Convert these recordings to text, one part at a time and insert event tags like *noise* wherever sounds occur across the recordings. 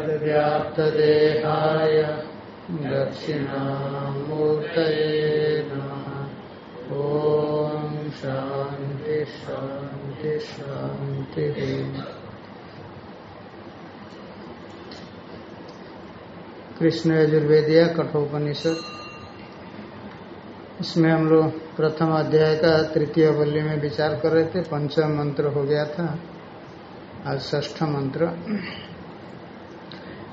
विद्यानामन्तस्तिमिरमिहिरद्व्याप्तदेहाय दक्षिणामूर्तये नमः। ॐ शान्ति शान्ति, शान्तिः। कृष्ण यजुर्वेदिया कठोपनिषद। इसमें हम लोग प्रथम अध्याय का तृतीय वल्ली में विचार कर रहे थे। पंचम मंत्र हो गया था। आज ष्ठ मंत्र।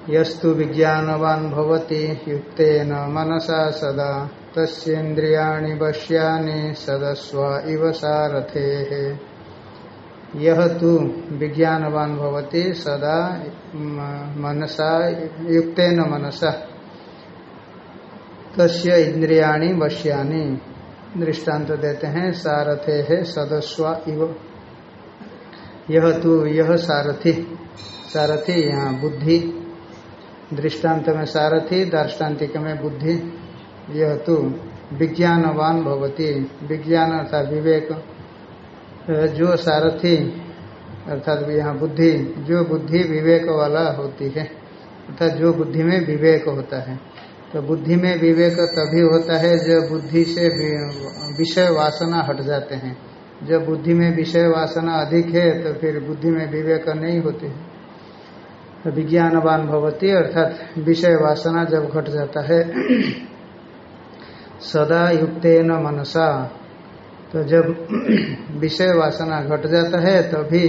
यस्तु विज्ञानवान भवति युक्तेन मनसा सदा। तस्ेन्द्रियाणि वश्यानि सदस्व इव सारथे। यह तु विज्ञानवान भवति सदा मनसा, युक्तेन मनसा। तस्य इंद्रियाणि वश्यानि दृष्टांत देते हैं, सारथे है सदस्व इव। यह तो यह सारथी सारथी यहाँ बुद्धि। दृष्टांत में सारथी दार्ष्टान्तिक में बुद्धि। यह तो विज्ञानवान भवती। विज्ञान अर्थात विवेक। जो सारथी, अर्थात यहाँ बुद्धि, जो बुद्धि विवेक वाला होती है, अर्थात जो बुद्धि में विवेक होता है। तो बुद्धि में विवेक तभी होता है जब बुद्धि से विषय वासना हट जाते हैं। जब बुद्धि में विषय वासना अधिक है तो फिर बुद्धि में विवेक नहीं होते है। तो विज्ञानवान भवती, अर्थात विषय वासना जब घट जाता है, सदा युक्त न मनसा। तो जब विषय वासना घट जाता है, तभी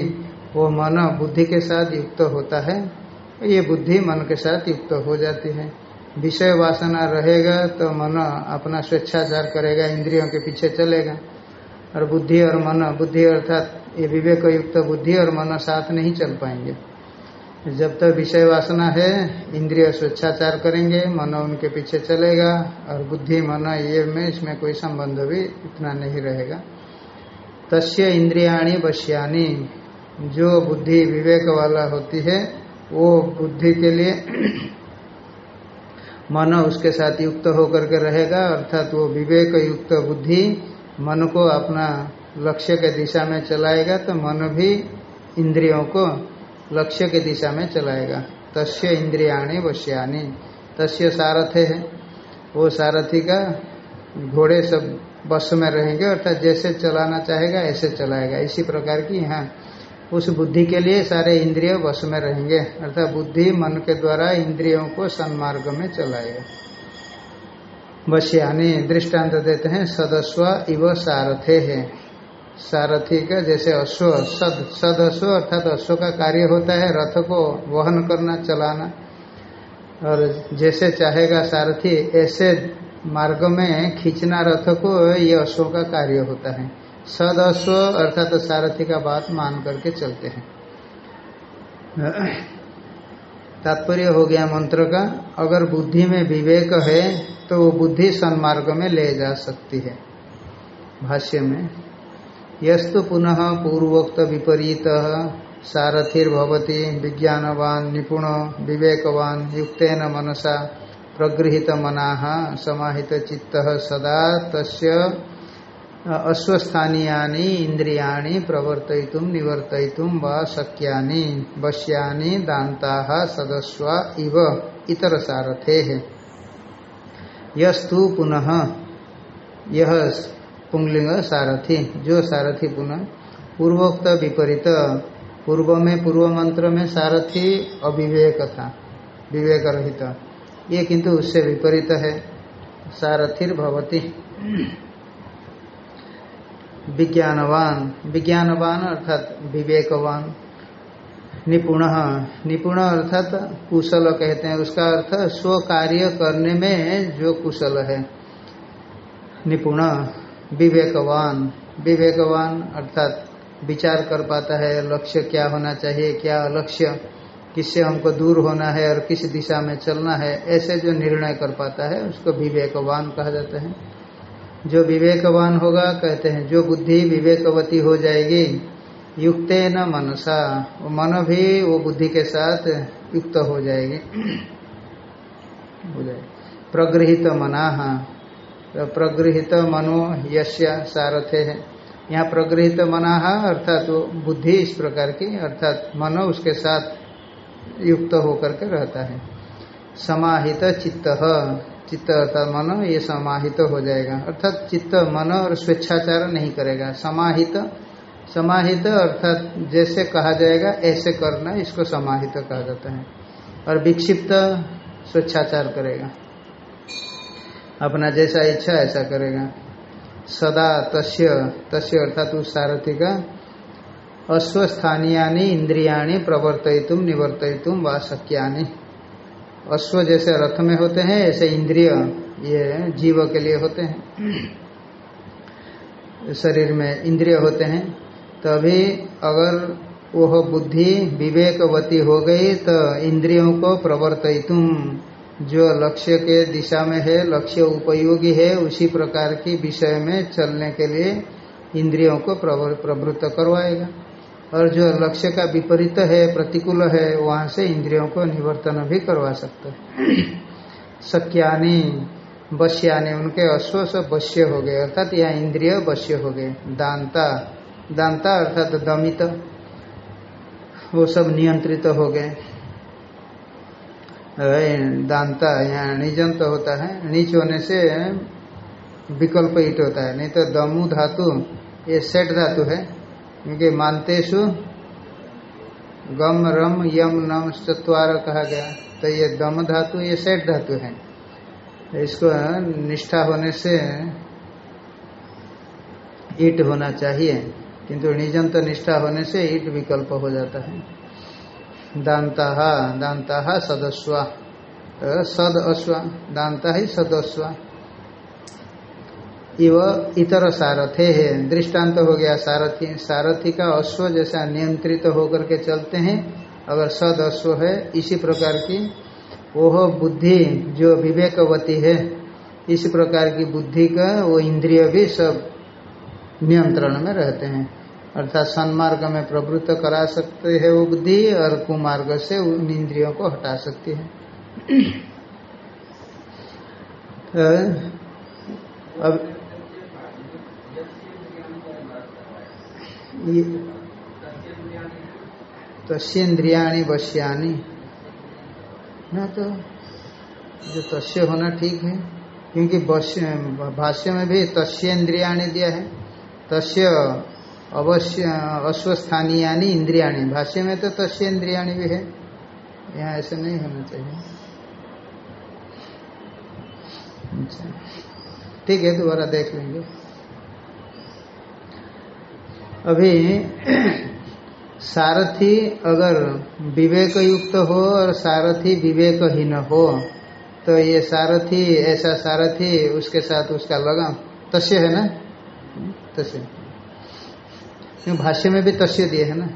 वो मन बुद्धि के साथ युक्त होता है। ये बुद्धि मन के साथ युक्त हो जाती है। विषय वासना रहेगा तो मन अपना स्वेच्छाचार करेगा, इंद्रियों के पीछे चलेगा। और बुद्धि और मन, बुद्धि अर्थात ये विवेक युक्त बुद्धि और मन साथ नहीं चल पाएँगे। जब तक तो विषय वासना है, इंद्रिय स्वेच्छाचार करेंगे, मन उनके पीछे चलेगा, और बुद्धि, मन ये में, इसमें कोई संबंध भी इतना नहीं रहेगा। तस्य इंद्रियाणी वश्यानी जो बुद्धि विवेक वाला होती है, वो बुद्धि के लिए *clears throat* मन उसके साथ युक्त होकर के रहेगा, अर्थात वो विवेक युक्त बुद्धि मन को अपना लक्ष्य के दिशा में चलाएगा तो मन भी इंद्रियों को लक्ष्य के दिशा में चलाएगा। तस्य इंद्रियाणी वश्यानी। तस्य सारथे है। वो सारथी का घोड़े सब बस में रहेंगे, अर्थात जैसे चलाना चाहेगा, ऐसे चलाएगा। इसी प्रकार की यहाँ उस बुद्धि के लिए सारे इंद्रिय वश में रहेंगे। अर्थात बुद्धि मन के द्वारा इंद्रियों को सन्मार्ग में चलाएगा। यानी दृष्टांत देते हैं, सदस्व इव सारथे है। सारथी का जैसे अश्व, सद सद अश्व अर्थात अश्व का कार्य होता है, रथ को वहन करना, चलाना। और जैसे चाहेगा सारथी, ऐसे मार्ग में खींचना रथ को, ये अश्व का कार्य होता है। सद अश्व अर्थात सारथी का बात मान करके चलते हैं। तात्पर्य हो गया मंत्र का, अगर बुद्धि में विवेक है तो वो बुद्धि सन्मार्ग में ले जा सकती है। भाष्य में यस्तु पुनः पूर्वोक्त विपरीत सारथिर्भवती, विज्ञानवान, निपुण, विवेकवान, युक्तेन मनसा प्रगृहित मना समाहित चित्त सदा तस्य अश्वस्थानीयानी इंद्रियाणी प्रवर्तयितुम निवर्तयितुम व शक्यानि दाता सदस्व इव, इतर सारथे। यस्तु पुनः यह पुंगलिंग सारथी, जो सारथी पुनः पूर्वोक्त विपरीत पूर्व में पूर्व मंत्र में सारथी अविवेक था विवेक रहित ये किंतु उससे विपरीत है। सारथिर भवती। विज्ञानवान विज्ञानवान अर्थात विवेकवान। निपुण निपुण अर्थात कुशल कहते हैं। उसका अर्थ स्व कार्य करने में जो कुशल है। निपुण विवेकवान। विवेकवान अर्थात विचार कर पाता है, लक्ष्य क्या होना चाहिए, क्या लक्ष्य, किससे हमको दूर होना है और किस दिशा में चलना है, ऐसे जो निर्णय कर पाता है, उसको विवेकवान कहा जाता है। जो विवेकवान होगा, कहते हैं, जो बुद्धि विवेकवती हो जाएगी, युक्त न मनसा, वो मन भी वो बुद्धि के साथ युक्त हो जाएगी। *clears throat* हो प्रगृहित मना तो प्रगृहित मनो यश्य सारथे। है यहाँ प्रगृहित मना अर्थात वो बुद्धि इस प्रकार की, अर्थात मनो उसके साथ युक्त होकर के रहता है। समाहित चित्त चित्त अर्थात मन ये समाहित हो जाएगा। अर्थात चित्त मन और स्वेच्छाचार नहीं करेगा। समाहित समाहित अर्थात जैसे कहा जाएगा, ऐसे करना इसको समाहित कहा जाता है। और विक्षिप्त स्वेच्छाचार करेगा। अपना जैसा इच्छा ऐसा करेगा। सदा तस्य तस्य अर्थात उस सारथी का अश्वस्थानीयानी इंद्रियाणी प्रवर्तितुम निवर्तितुम व अश्व जैसे रथ में होते हैं, ऐसे इंद्रिय ये जीव के लिए होते हैं। शरीर में इंद्रिय होते हैं। तभी अगर वह बुद्धि विवेकवती हो गई तो इंद्रियों को प्रवर्तितुम जो लक्ष्य के दिशा में है, लक्ष्य उपयोगी है, उसी प्रकार की विषय में चलने के लिए इंद्रियों को प्रवृत्त करवाएगा। और जो लक्ष्य का विपरीत है, प्रतिकूल है, वहाँ से इंद्रियों को निवर्तन भी करवा सकते सक्यानी बश्यानी, उनके अश्व बश्य हो गए, अर्थात यहाँ इंद्रिय बश्य हो गए। दांता दांता अर्थात दमित, वो सब नियंत्रित हो गए। दांता यहाँ निजंत होता है, नीच होने से विकल्प ईट होता है। नहीं तो दमु धातु, ये सेट धातु है। क्योंकि मानतेशु गम, रम, यम, नम, चतवार कहा गया। तो ये दम धातु, ये सेट धातु है। इसको निष्ठा होने से ईट होना चाहिए, किंतु निजंत निष्ठा होने से ईट विकल्प हो जाता है। दांता दांता सदस्वा। सद अश्वा, दांता ही सदस्वा। इव इतर सारथे है। दृष्टांत तो हो गया सारथी। सारथी का अश्व जैसा नियंत्रित तो होकर के चलते हैं। अगर सद अश्व है, इसी प्रकार की वह बुद्धि जो विवेकवती है, इस प्रकार की बुद्धि का वो इंद्रिय भी सब नियंत्रण में रहते हैं। अर्थात सन्मार्ग में प्रवृत्त करा सकते है वो बुद्धि और कुमार्ग से उन इंद्रियों को हटा सकती है। तो अब ये तस्ेन्द्रियाणी वश्यानी ना तो जो तस्य होना ठीक है, क्योंकि भाष्य में भी तस्ेन्द्रियाणी दिया है। तस्य अवश्य, अश्वस्थानीयानी इंद्रियाणी। भाष्य में तो तस्य इंद्रियाणी भी है। यहाँ ऐसे नहीं होना चाहिए। अच्छा। ठीक है, दोबारा देख लेंगे। अभी *clears throat* सारथी अगर विवेक युक्त हो और सारथी विवेकहीन हो तो ये सारथी, ऐसा सारथी, उसके साथ उसका लगाम। तस्य है ना? तस्य। भाष्य में भी तस्य दिए है ना?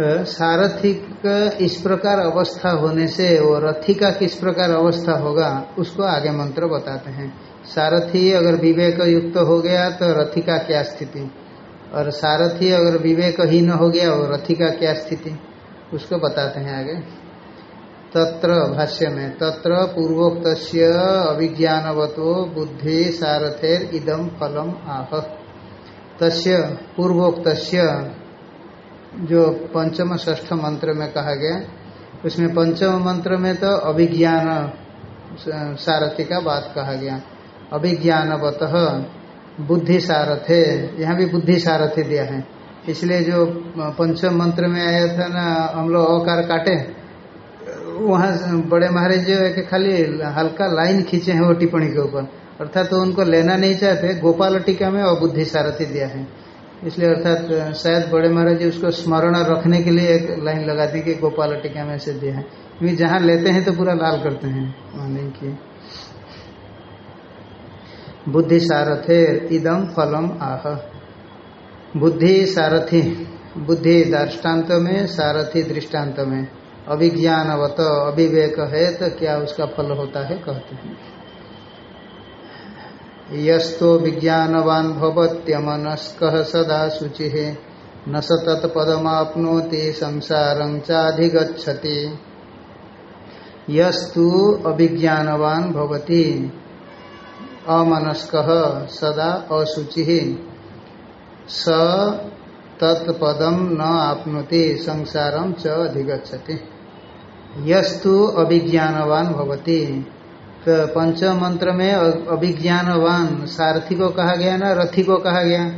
तो सारथी का इस प्रकार अवस्था होने से वो रथी का किस प्रकार अवस्था होगा, उसको आगे मंत्र बताते हैं। सारथी अगर विवेक युक्त हो गया तो रथी का क्या स्थिति? और सारथी अगर विवेकहीन हो गया और रथी का क्या स्थिति? उसको बताते हैं आगे। तत्र भाष्य में, तत्र पूर्वोक्त अभिज्ञानवतो बुद्धि सारथेर इदम फलम आह। तस्य पूर्वोक्त जो पंचम ष्ठ मंत्र में कहा गया, उसमें पंचम मंत्र में तो अभिज्ञान सारथी का बात कहा गया। अभिज्ञानवत बुद्धि सारथे यहाँ भी बुद्धि सारथी दिया है। इसलिए जो पंचम मंत्र में आया था ना, हम लोग अकार काटे, वहाँ बड़े महाराज जो है कि खाली हल्का लाइन खींचे हैं वो टिप्पणी के ऊपर। अर्थात तो उनको लेना नहीं चाहते, गोपाल टीका में अबुद्धि सारथी दिया है। इसलिए अर्थात, शायद बड़े महाराज जी उसको स्मरण रखने के लिए एक लाइन लगा दी कि गोपाल टीका में से दिया है। क्योंकि जहाँ लेते हैं तो पूरा लाल करते हैं नहीं किए बुद्धि सारथे इदम फलम आह। बुद्धि सारथी बुद्धि दृष्टांत में, सारथी दृष्टांत में। अभिज्ञानवत, अभिवेक है तो क्या उसका फल होता है, कहते हैं। यस्तो विज्ञानवान भवत्यमनस्क सदा शुचि। न स तत्पदमाप्नोति संसार चाधिगछति यस्तु अभिज्ञानवान भवती। अमनस्क सदा अशुचि। स तत्पदम न आपनोति संसारम च अधिगछति यस्तु अभिज्ञानवान भवती। तो पंचम मंत्र में अभिज्ञानवान। सारथी को कहा गया ना? रथी को कहा गया?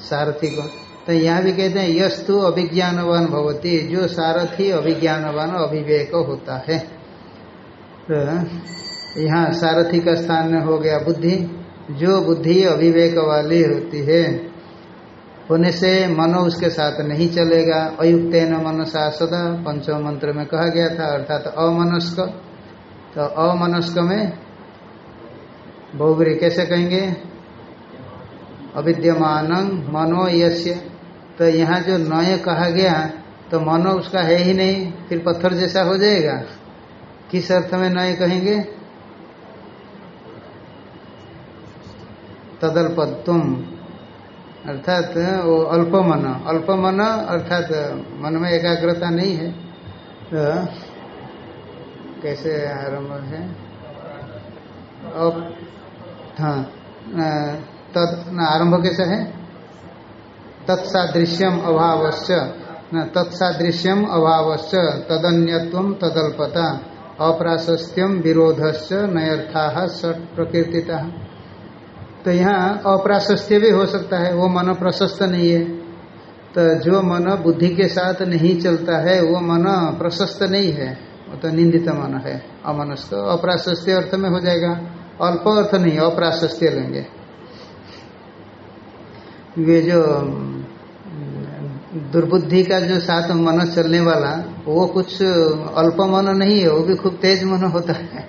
सारथी को तो यहाँ भी कहते हैं, यस्तु अभिज्ञानवान भवती। जो सारथी अभिज्ञानवान अभिवेक होता है। तो यहाँ सारथी का स्थान हो गया बुद्धि। जो बुद्धि अभिवेक वाली होती है, होने से मनो उसके साथ नहीं चलेगा। अयुक्त न मनसा सदा पंचम मंत्र में कहा गया था, अर्थात अमनस्क। तो अमनस्क में बहुबरी कैसे कहेंगे? अविद्यमान मनो यश्य तो यहाँ जो नय कहा गया तो मनो उसका है ही नहीं, फिर पत्थर जैसा हो जाएगा। किस अर्थ में नय कहेंगे? तदल्पत्म अर्थात वो अल्प मन अल्प मन अर्थात मन में एकाग्रता नहीं है। तो कैसे आरंभ है? अब हाँ तद आरंभ कैसा है? तत्सादृश्यम अभावश्च तत्सादृश्यम अभावश्च, तदन्यत्व तदल्पता अप्राशस्त्यम विरोधश्च, नयर्था सट प्रकृतिता तो यहाँ अप्राशस्त्य भी हो सकता है, वो मन प्रशस्त नहीं है। तो जो मन बुद्धि के साथ नहीं चलता है, वो मन प्रशस्त नहीं है। तो निंदित मन है अमनस्क अप्राशस्त्य अर्थ में हो जाएगा। अल्प अर्थ नहीं, अप्राशस्त्य लेंगे। ये जो दुर्बुद्धि का जो साथ मन चलने वाला, वो कुछ अल्प मन नहीं है, वो भी खूब तेज मन होता है।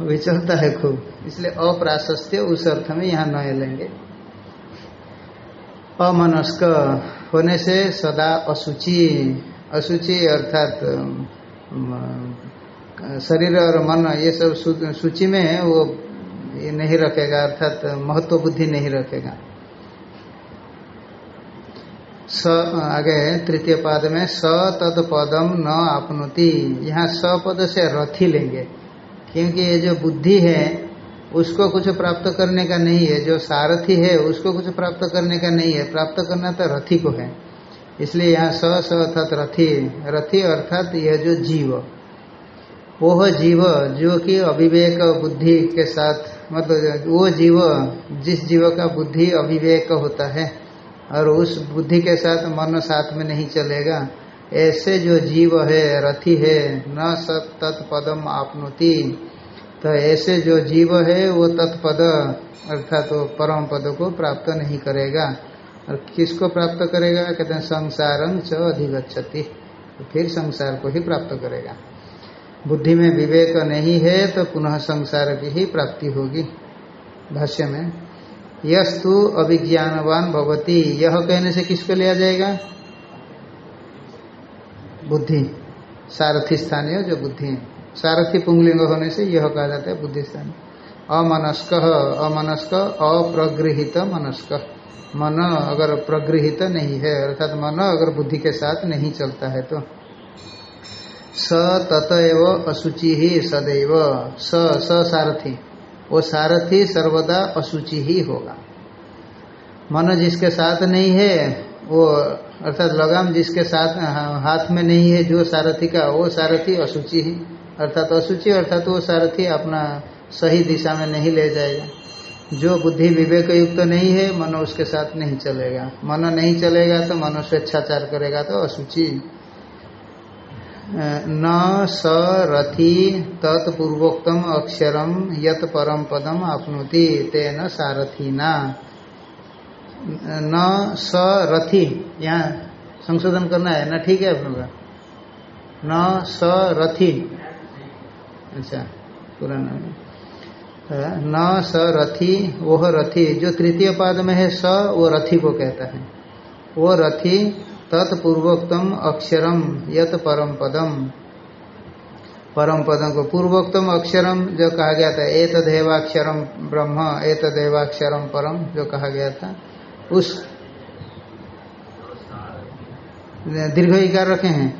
वो भी चलता है खूब। इसलिए अप्राशस्त्य उस अर्थ में यहाँ नए लेंगे। अमनस्क होने से सदा असुचि। असुचि अर्थात शरीर और मन, ये सब सूची में वो ये नहीं रखेगा, अर्थात महत्व बुद्धि नहीं रखेगा। स, आगे तृतीय पाद में, स तत्पदम न आपनोति। यहाँ स पद से रथी लेंगे, क्योंकि ये जो बुद्धि है, उसको कुछ प्राप्त करने का नहीं है। जो सारथी है, उसको कुछ प्राप्त करने का नहीं है। प्राप्त करना तो रथी को है। इसलिए यहाँ स स अर्थात रथी। रथी अर्थात यह जो जीव। वह जीव जो कि अविवेक बुद्धि के साथ मतलब वो जीव जिस जीव का बुद्धि अविवेक होता है और उस बुद्धि के साथ मन साथ में नहीं चलेगा, ऐसे जो जीव है, रथी है, न सत तत्पदम आपनोति। तो ऐसे जो जीव है, वो तत्पद अर्थात वो परम पद को प्राप्त नहीं करेगा। और किसको प्राप्त करेगा? कहते हैं संसारम च अधिगछति तो फिर संसार को ही प्राप्त करेगा। बुद्धि में विवेक नहीं है तो पुनः संसार की ही प्राप्ति होगी। भाष्य में, यस्तु अभिज्ञानवान भवती। यह कहने से किसको लिया जाएगा? बुद्धि। सारथी स्थानीय जो बुद्धि सारथी पुंगलिंग होने से यह कहा जाता है बुद्धि स्थानीय अमनस्क। अमनस्क अप्रगृहित मनस्क। मन अगर प्रगृहित नहीं है, अर्थात मन अगर बुद्धि के साथ नहीं चलता है तो स ततएव असुचि ही सदैव। स स सारथी। वो सारथी सर्वदा असुचि ही होगा। मन जिसके साथ नहीं है, वो, अर्थात लगाम जिसके साथ, हाथ में नहीं है, जो सारथी का, वो सारथी असुचि ही। अर्थात असुचि अर्थात वो सारथी अपना सही दिशा में नहीं ले जाएगा। जो बुद्धि विवेक युक्त नहीं है, मन उसके साथ नहीं चलेगा। मन नहीं चलेगा तो मन स्वेच्छाचार करेगा तो असुचि न स रथी तत्पूर्वोक्तम अक्षरम यत परम पदम आपनोति तेन सारथी न न स रथी, यहाँ संशोधन करना है न, ठीक है अपने का न स रथी। अच्छा पुराना। न स रथी, वह रथी, जो तृतीय पाद में है, स वो रथी को कहता है। वो रथी तत्पूर्वोक्तम अक्षरम, यत परम पदम। परम पदम को पूर्वोक्तम अक्षरम जो कहा गया था ए तदेवाक्षरम ब्रह्म ए तदेवाक्षरम परम जो कहा गया था, उस दीर्घ इकार रखे हैं।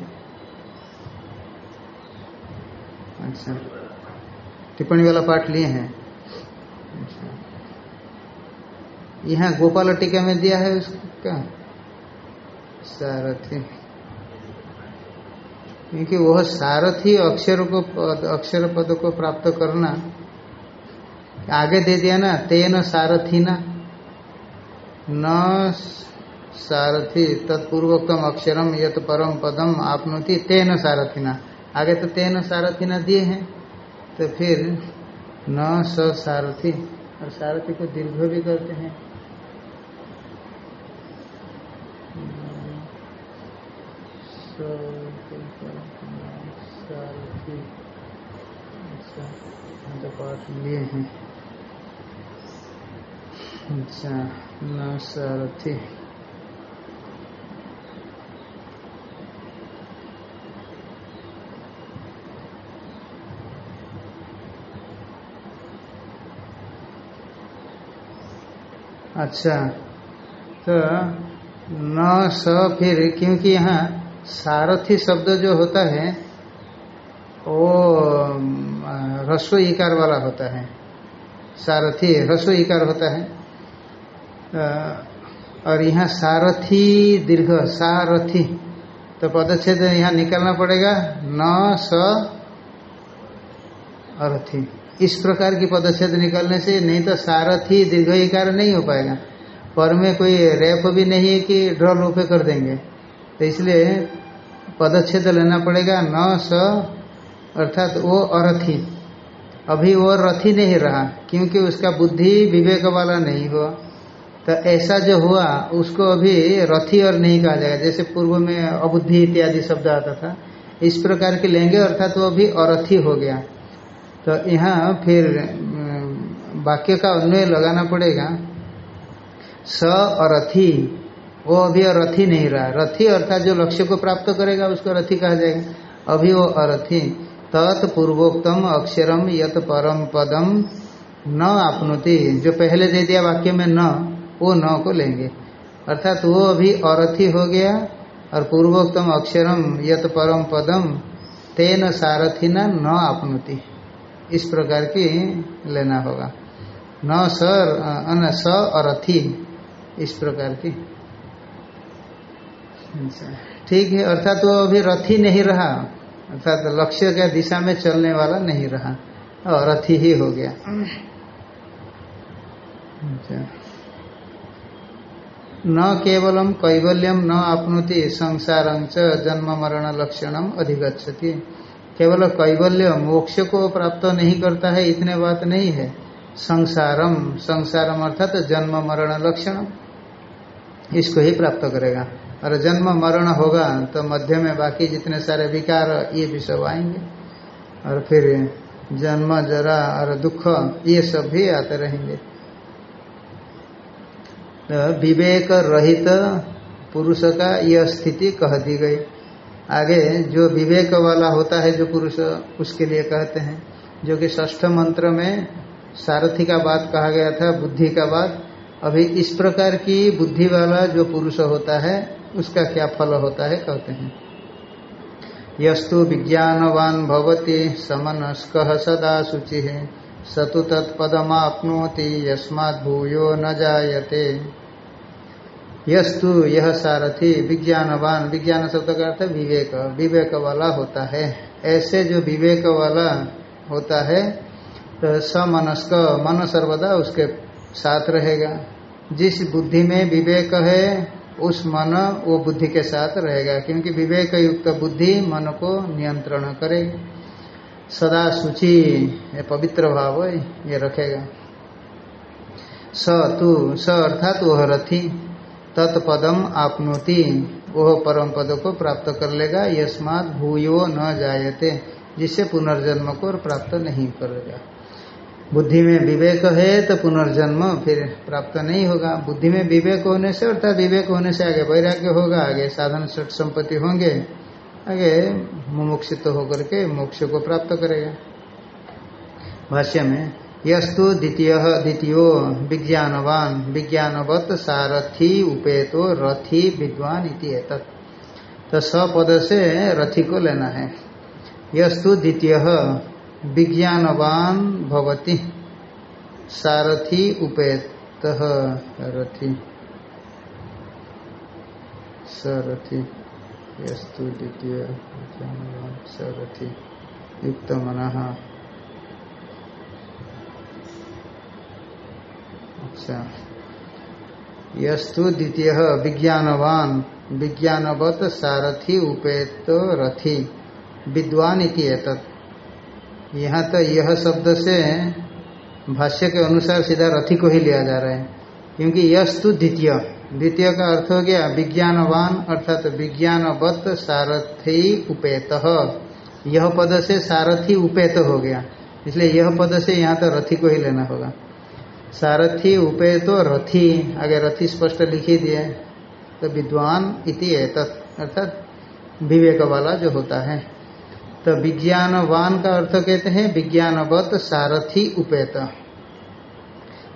अच्छा। टिप्पणी वाला पाठ लिए हैं अच्छा यहाँ गोपाल टीका में दिया है उसका सारथी। क्योंकि वह सारथी अक्षर को, अक्षर पद को प्राप्त करना, आगे दे दिया ना, तेन सारथी ना न सारथी तत्पूर्वोक्तम अक्षरम यत परम पदम आपनोति, तेन सारथी ना आगे तो तेन सारथी ना दिए हैं तो फिर न स सारथी। और सारथी को दीर्घ भी करते हैं सारथी अच्छा तो पाठ लिए हैं अच्छा न सारथी अच्छा तो न स फिर क्योंकि यहाँ सारथी शब्द जो होता है, वो रस्व इकार वाला होता है। सारथी रस्व इकार होता है। और यहाँ सारथी दीर्घ, सारथी। तो पदच्छेद यहाँ निकालना पड़ेगा, न, स, अर्थी। इस प्रकार की पदच्छेद निकालने से नहीं तो सारथी दीर्घ इकार नहीं हो पाएगा। पर में कोई रैप भी नहीं है कि ड्रॉ रूपे कर देंगे। तो इसलिए पदच्छेद लेना पड़ेगा, न स, अर्थात वो अरथी। अभी वो रथी नहीं रहा, क्योंकि उसका बुद्धि विवेक वाला नहीं हुआ। तो ऐसा जो हुआ, उसको अभी रथी और नहीं कहा जाएगा। जैसे पूर्व में अबुद्धि इत्यादि शब्द आता था, इस प्रकार के लेंगे, अर्थात वो अभी अरथी हो गया। तो यहाँ फिर वाक्य का अन्वय लगाना पड़ेगा। स अरथी। वो अभी रथी नहीं रहा रथी अर्थात जो लक्ष्य को प्राप्त करेगा, उसको रथी कहा जाएगा। अभी वो अरथी। तत्पूर्वोक्तम अक्षरम यत परम पदम न आपनोति। जो पहले दे दिया वाक्य में न, वो न को लेंगे। अर्थात वो अभी अरथी हो गया और पूर्वोक्तम अक्षरम यत परम पदम तेन सारथी न आपनोति। इस प्रकार की लेना होगा। न सर न स अरथी। इस प्रकार की। ठीक है, अर्थात वो अभी रथी नहीं रहा। अर्थात लक्ष्य के दिशा में चलने वाला नहीं रहा। और रथी ही हो गया। न केवलम कैवल्यम न आपनोति, संसार जन्म मरण लक्षणम अधिगछति केवल कैवल्य मोक्ष को प्राप्त नहीं करता है, इतने बात नहीं है। संसारम संसारम अर्थात जन्म मरण लक्षण, इसको ही प्राप्त करेगा। और जन्म मरण होगा तो मध्य में बाकी जितने सारे विकार, ये भी सब आएँगे। और फिर जन्म, जरा और दुख, ये सब भी आते रहेंगे। तो विवेक रहित पुरुष का यह स्थिति कह दी गई। आगे जो विवेक वाला होता है, जो पुरुष, उसके लिए कहते हैं, जो कि ष्ठ मंत्र में सारथी का बात कहा गया था, बुद्धि का बात। अभी इस प्रकार की बुद्धि वाला जो पुरुष होता है उसका क्या फल होता है, कहते हैं। यस्तु विज्ञानवान भवती, समनस्क सदा शुचि है सतु तत्पदमाप्नोति यस्मात् भूयो न जायते। यस्तु यह सारथी, विज्ञानवान, विज्ञान शब्द का अर्थ विवेक विवेक वाला होता है। ऐसे जो विवेक वाला होता है तो समनस्क, मन सर्वदा उसके साथ रहेगा। जिस बुद्धि में विवेक है उस मन वो बुद्धि के साथ रहेगा, क्योंकि विवेक युक्त बुद्धि मन को नियंत्रण करेगी सदा सूची ये पवित्र भाव ये रखेगा। स तू, स अर्थात वह रथी, तत्पदम आपनोति, वह परम पद को प्राप्त कर लेगा, यस्मात भूयो न जायते जिससे पुनर्जन्म को प्राप्त नहीं करेगा। बुद्धि में विवेक है तो पुनर्जन्म फिर प्राप्त नहीं होगा। बुद्धि में विवेक होने से अर्थात विवेक होने से आगे वैराग्य होगा, आगे साधन सठ संपत्ति होंगे, आगे मुमुक्षित होकर के मोक्ष को प्राप्त करेगा। भाष्य में, यस्तु द्वितीय, द्वितीयो विज्ञानवान, विज्ञानवत सारथी उपेतो रथी विद्वान इति तो सपद से रथी को लेना है। यस्तु द्वितीय विज्ञानवान भवति। सारथी उपेत रथी सरथी। यस्तु द्वितीय सरथी। युक्त मन अच्छा। यस्तु द्वितीय विज्ञानवान। विज्ञानवत सारथी उपेत रथी। विद्वान इति यहाँ तो यह शब्द से भाष्य के अनुसार सीधा रथी को ही लिया जा रहा है। क्योंकि यस्तु द्वितीय। द्वितीय का अर्थ हो गया विज्ञानवान, अर्थात तो विज्ञानवत सारथी उपेत। यह पद से सारथी उपेत हो गया। इसलिए यह पद से यहाँ तो रथी को ही लेना होगा। सारथी उपेत रथी। आगे रथी स्पष्ट लिखी दिए तो विद्वान इति अर्थात विवेक वाला जो होता है। तो विज्ञानवान का अर्थ कहते हैं विज्ञानवत सारथी उपेत।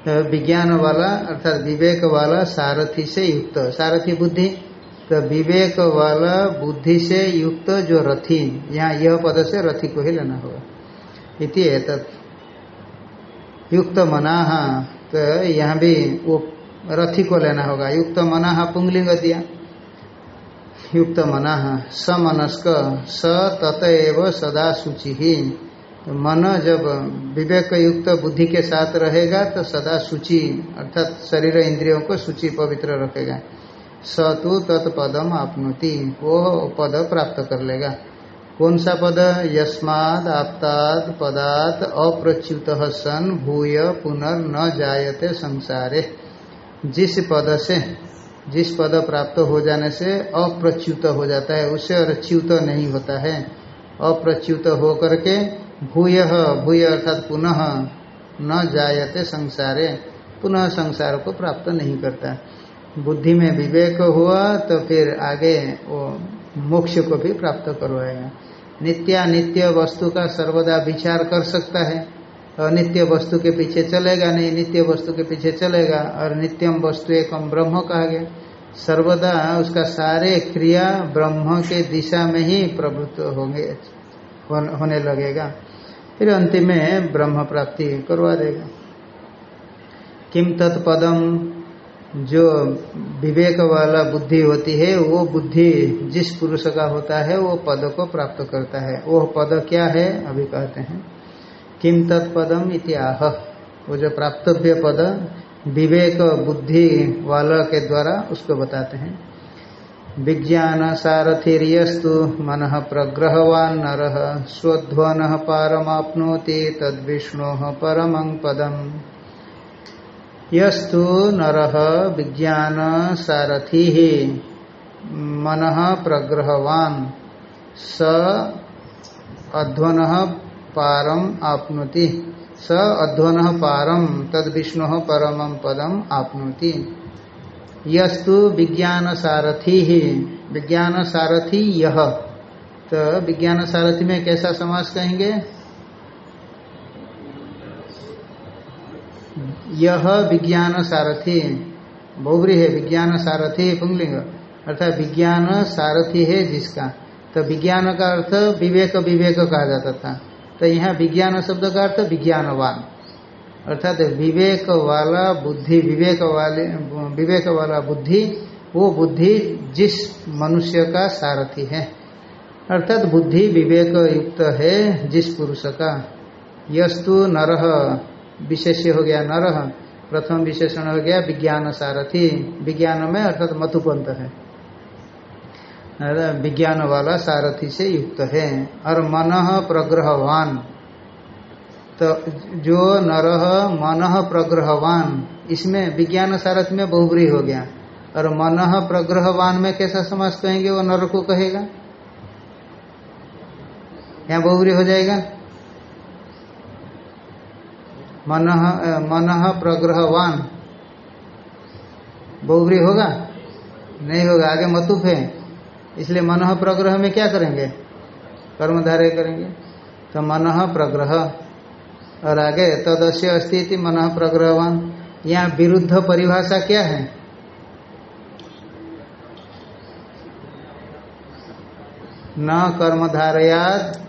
तो विज्ञान वाला अर्थात विवेक वाला सारथी से युक्त। सारथी बुद्धि। तो विवेक वाला बुद्धि से युक्त जो रथी, यहाँ यह पद से रथी को ही लेना होगा। इति युक्त मनाहा तो यहाँ भी वो रथी को लेना होगा। युक्त मनाहा पुंगलिंग दिया। युक्त मना समनस्क स ततएव सदा शुचि। ही तो मन जब विवेक युक्त बुद्धि के साथ रहेगा तो सदा सूचि अर्थात शरीर इंद्रियों को सूचि पवित्र रखेगा। स तो तत्पदम आपनोति वो पद प्राप्त कर लेगा। कौन सा पद? यस्माद, आपताद, पदात, अप्रच्युत सन, भूय, पुनर्न जायते संसारे। जिस पद से जिस पद प्राप्त हो जाने से अप्रच्युत हो जाता है उससे और च्युत नहीं होता है। अप्रच्युत हो करके भूय भूय अर्थात पुनः न जायते संसारे, पुनः संसार को प्राप्त नहीं करता। बुद्धि में विवेक हुआ तो फिर आगे वो मोक्ष को भी प्राप्त करवाएगा। नित्यानित्य वस्तु का सर्वदा विचार कर सकता है। अनित्य वस्तु के पीछे चलेगा नहीं, नित्य वस्तु के पीछे चलेगा और नित्यम वस्तु एकम ब्रह्म कहा गया। सर्वदा उसका सारे क्रिया ब्रह्म के दिशा में ही प्रवृत्त होंगे, होने लगेगा। फिर अंतिम में ब्रह्म प्राप्ति करवा देगा। किम तत्पदम, जो विवेक वाला बुद्धि होती है, वो बुद्धि जिस पुरुष का होता है, वो पद को प्राप्त करता है। वो पद क्या है? अभी कहते हैं। किम तत्पदम इत्याह वो जो प्राप्तव्य पद, विवेक, बुद्धि वाला के द्वारा उसको बताते हैं। विज्ञान सारथिर्यस्तु, मन प्रग्रहवान नर, स्वध्वन पारमाप्नोति, तद्विष्णो परम पदम। यस्तु नर विज्ञान सारथि, मन प्रग्रहवान। स अध्वन पारम आपनोति। स अध्वन पारम तद विष्णु परम पदम आपनोति। यस्तु विज्ञान सारथी ही विज्ञान सारथी यह तो विज्ञान सारथी में कैसा समास कहेंगे? यह विज्ञान सारथी बहुबरी है विज्ञान सारथी पुंगलिंग। अर्थात विज्ञान सारथी है जिसका। तो विज्ञान का अर्थ विवेक विवेक कहा जाता था। तो यहाँ विज्ञान शब्द का अर्थ विज्ञानवान। अर्थात विवेक वाला बुद्धि, विवेक वाले, विवेक वाला बुद्धि, वो बुद्धि जिस मनुष्य का सारथी है। अर्थात बुद्धि विवेक युक्त है जिस पुरुष का। यस्तु नरह विशेष्य हो गया नरह प्रथम विशेषण हो गया विज्ञान सारथी। विज्ञान में अर्थात मधुपंत है। विज्ञान वाला सारथी से युक्त है। और मन प्रग्रहवान। तो जो नर मन प्रग्रहवान, इसमें विज्ञान सारथी में बहुबरी हो गया। और मन प्रग्रहवान में कैसा समाज कहेंगे, वो नर को कहेगा? यहाँ बहुबरी हो जाएगा। मन मन प्रग्रहवान। बहुबरी होगा? नहीं होगा, आगे मतुफ है। इसलिए मन प्रग्रह में क्या करेंगे? कर्मधारय करेंगे। तो मन प्रग्रह। और आगे, तदस्य अस्थिति मन प्रग्रहवान। यहाँ विरुद्ध परिभाषा क्या है? न कर्मधारयाद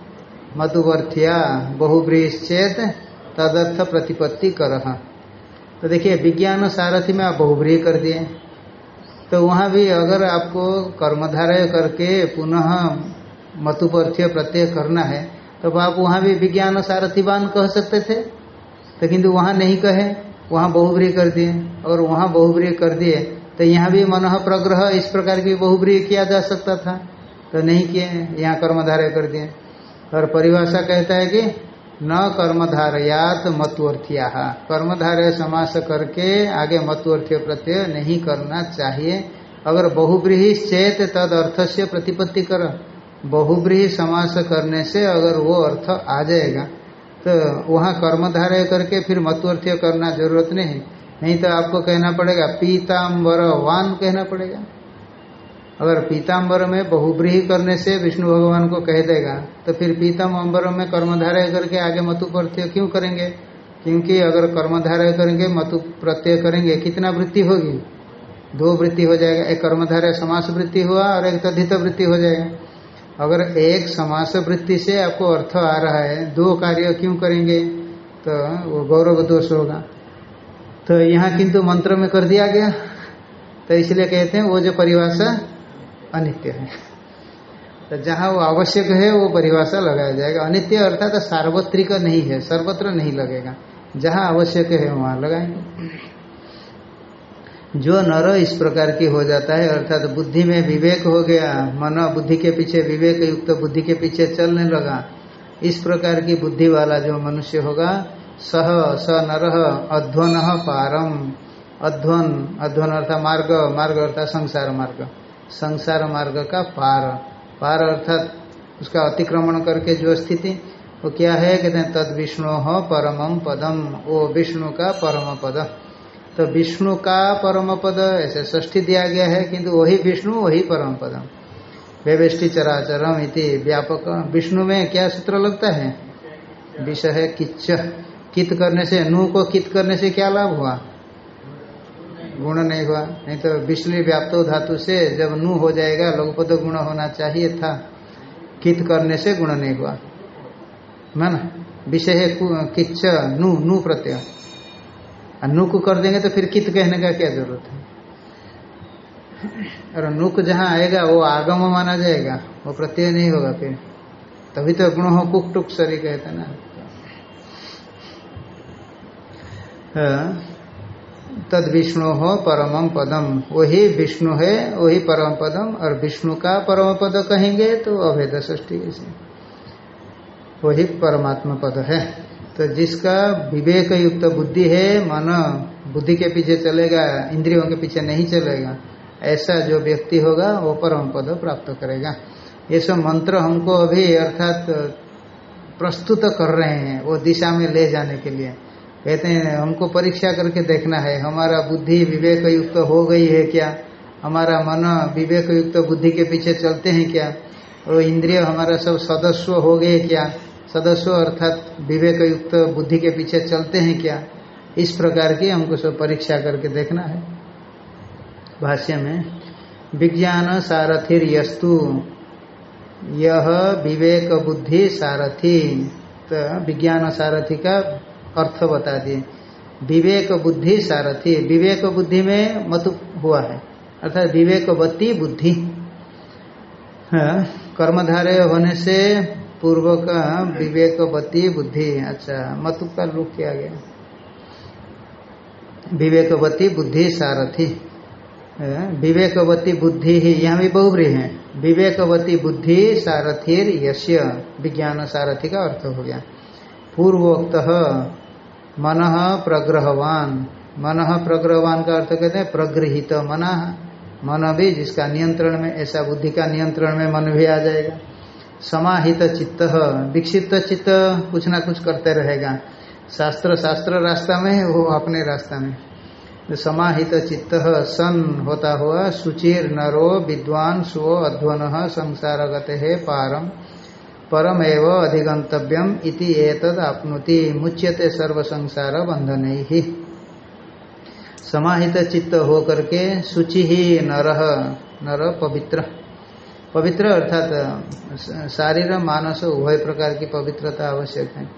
मधुवर्थिया बहुब्रीश्चेत तदर्थ प्रतिपत्ति कर। तो देखिए, विज्ञान सारथी में आप बहुब्री कर दिए। तो वहाँ भी अगर आपको कर्मधारय करके पुनः मतुपर्थ्य प्रत्यय करना है तो आप वहाँ भी विज्ञान सारथिवान कह सकते थे। तो किंतु वहाँ नहीं कहे, वहाँ बहुब्री कर दिए। और वहाँ बहुब्री कर दिए तो यहाँ भी मन प्रग्रह इस प्रकार की बहुब्री किया जा सकता था। तो नहीं किए, यहाँ कर्मधारय कर दिए। और परिभाषा कहता है कि न कर्मधारयात मतवर्थ्या कर्मधारय समास करके आगे मतवर्थ्य प्रत्यय नहीं करना चाहिए। अगर बहुब्रीही चेत तद अर्थ से प्रतिपत्ति कर, बहुब्रीही समास करने से अगर वो अर्थ आ जाएगा तो वहाँ कर्मधारय करके फिर मतवर्थ्य करना ज़रूरत नहीं। नहीं तो आपको कहना पड़ेगा पीताम्बर वान कहना पड़ेगा। अगर पीताम्बर में बहुब्रीही करने से विष्णु भगवान को कह देगा तो फिर पीताम्बर में कर्मधारय करके आगे मतु प्रत्यय क्यों करेंगे? क्योंकि अगर कर्मधारय करेंगे, मतु प्रत्यय करेंगे, कितना वृत्ति होगी? दो वृत्ति हो जाएगा, एक कर्मधारय समास वृत्ति हुआ और एक तद्धित वृत्ति हो जाएगा। अगर एक समास वृत्ति से आपको अर्थ आ रहा है, दो कार्य क्यों करेंगे? तो वो गौरव दोष होगा। तो यहाँ किंतु मंत्र में कर दिया गया। तो इसलिए कहते हैं, वो जो परिभाषा अनित्य है। तो जहाँ वो आवश्यक है, वो परिभाषा लगाया जाएगा। अनित्य अर्थात सार्वत्रिक नहीं है, सर्वत्र नहीं लगेगा। जहाँ आवश्यक है, वहाँ लगाएँगे। जो नर इस प्रकार की हो जाता है, अर्थात बुद्धि में विवेक हो गया, मन बुद्धि के पीछे विवेक युक्त बुद्धि के पीछे चलने लगा, इस प्रकार की बुद्धि वाला जो मनुष्य होगा, सह स नर अध्वन पारम, अध्वन अध्वन अर्थात मार्ग मार्ग अर्थात संसार मार्ग। संसार मार्ग का पार। पार अर्थात उसका अतिक्रमण करके जो स्थिति, वो क्या है? कहते हैं, तद विष्णु हो परमम पदम। वो विष्णु का परम पद। तो विष्णु का परम पद, ऐसे ष्ठी दिया गया है, किंतु वही विष्णु, वही परम पदम व्यवेष्टि चराचरम इति व्यापक। विष्णु में क्या सूत्र लगता है? विषय है किच्च कित करने से, नु को कित करने से क्या लाभ हुआ? गुण नहीं हुआ। नहीं तो विष्णु व्याप्त धातु से जब नु हो जाएगा, लघुपद गुण होना चाहिए था। कित करने से गुण नहीं हुआ। मन विषय है किच्च नु नु प्रत्यय। नु को कर देंगे तो फिर कित कहने का क्या ज़रूरत है? और नुक जहाँ आएगा, वो आगम माना जाएगा। वो प्रत्यय नहीं होगा फिर। तभी तो गुण हो कुक टुक सरी कहते ना। तद विष्णु हो परम पदम। वही विष्णु है, वही परम पदम, और विष्णु का परम पद कहेंगे तो अभेद सृष्टि से वही परमात्मा पद है। तो जिसका विवेक युक्त बुद्धि है, मन, बुद्धि के पीछे चलेगा, इंद्रियों के पीछे नहीं चलेगा, ऐसा जो व्यक्ति होगा, वो परम पद प्राप्त करेगा। ये सब मंत्र हमको अभी अर्थात प्रस्तुत कर रहे हैं, वो दिशा में ले जाने के लिए। कहते हैं, हमको परीक्षा करके देखना है, हमारा बुद्धि विवेक युक्त हो गई है क्या? हमारा मन विवेक युक्त बुद्धि के पीछे चलते हैं क्या? और इंद्रिय हमारा सब सदस्व हो गए क्या? सदस्व अर्थात विवेक युक्त बुद्धि के पीछे चलते हैं क्या? इस प्रकार की हमको सब परीक्षा करके देखना है। भाष्य में, विज्ञान सारथिर यस्तु यह विवेक बुद्धि सारथी। तो विज्ञान सारथी का अर्थ बता दिए। विवेक बुद्धि सारथी। विवेक बुद्धि में मत हुआ है। अर्थात विवेकवती बुद्धि। हाँ, कर्मधारय होने से पूर्व का विवेकवती बुद्धि। अच्छा मतु का रूप किया गया। विवेकवती बुद्धि सारथी। हाँ, विवेकवती बुद्धि ही यहाँ भी बहुब्री है। विवेकवती बुद्धि सारथीर यश्य विज्ञान सारथी का अर्थ हो गया। पूर्वोक्त मन प्रग्रहवान। मन प्रग्रहवान का अर्थ कहते हैं प्रगृहित मना। मन भी जिसका नियंत्रण में, ऐसा बुद्धि का नियंत्रण में मन भी आ जाएगा। समाहित चित्त, विक्षिप्त चित्त कुछ ना कुछ करते रहेगा। शास्त्र शास्त्र रास्ता में, वो अपने रास्ता में। तो समाहित चित्त, सन होता हुआ सुचिर, नरो, विद्वान स्व अध्वन संसार गते है पारम। परम एव अधिगंतव्यम इति एतद आपनुति। मुच्यते सर्व संसार बंधन ही समाहित चित्त हो करके शुचि ही नर नर पवित्र। पवित्र अर्थात शारीर, मानस, उभय प्रकार की पवित्रता आवश्यक है।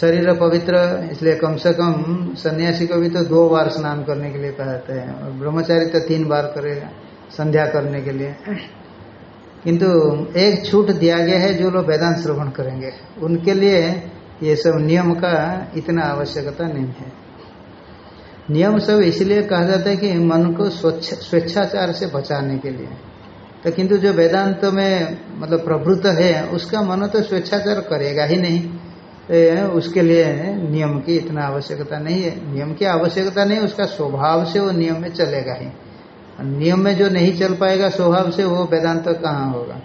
शरीर पवित्र, इसलिए कम से कम सन्यासी को भी तो दो बार स्नान करने के लिए कहते हैं। और ब्रह्मचारी तो तीन बार करेगा संध्या करने के लिए। किंतु एक छूट दिया गया है जो लोग वेदांत श्रवण करेंगे। उनके लिए ये सब नियम का इतना आवश्यकता नहीं है। नियम सब इसलिए कहा जाता है कि मन को स्वच्छ, स्वेच्छाचार से बचाने के लिए। तो किंतु जो वेदांत तो में मतलब प्रभुत्व है, उसका मन तो स्वेच्छाचार करेगा ही नहीं। तो उसके लिए नियम की इतना आवश्यकता नहीं है। नियम की आवश्यकता नहीं, उसका स्वभाव से वो नियम में चलेगा ही। नियम में जो नहीं चल पाएगा स्वभाव से वो वेदांत तो कहाँ होगा?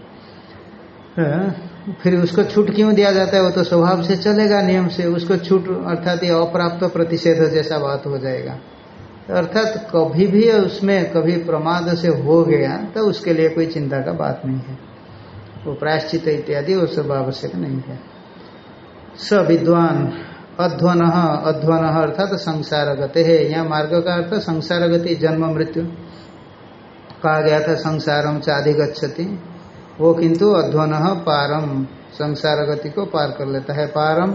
हाँ, फिर उसको छूट क्यों दिया जाता है? वो तो स्वभाव से चलेगा नियम से। उसको छूट अर्थात ये अप्राप्त तो प्रतिषेध जैसा बात हो जाएगा। अर्थात कभी भी उसमें कभी प्रमाद से हो गया तो उसके लिए कोई चिंता का बात नहीं है। वो प्रायश्चित इत्यादि वो सब आवश्यक नहीं है। स विद्वान अध्वन अध्वन अर्थात संसार गति है। यहाँ मार्ग का अर्थ संसार गति जन्म मृत्यु। कहा गया था संसारम चाधिगछति वो किंतु अध्वन पारम संसार गति को पार कर लेता है। पारम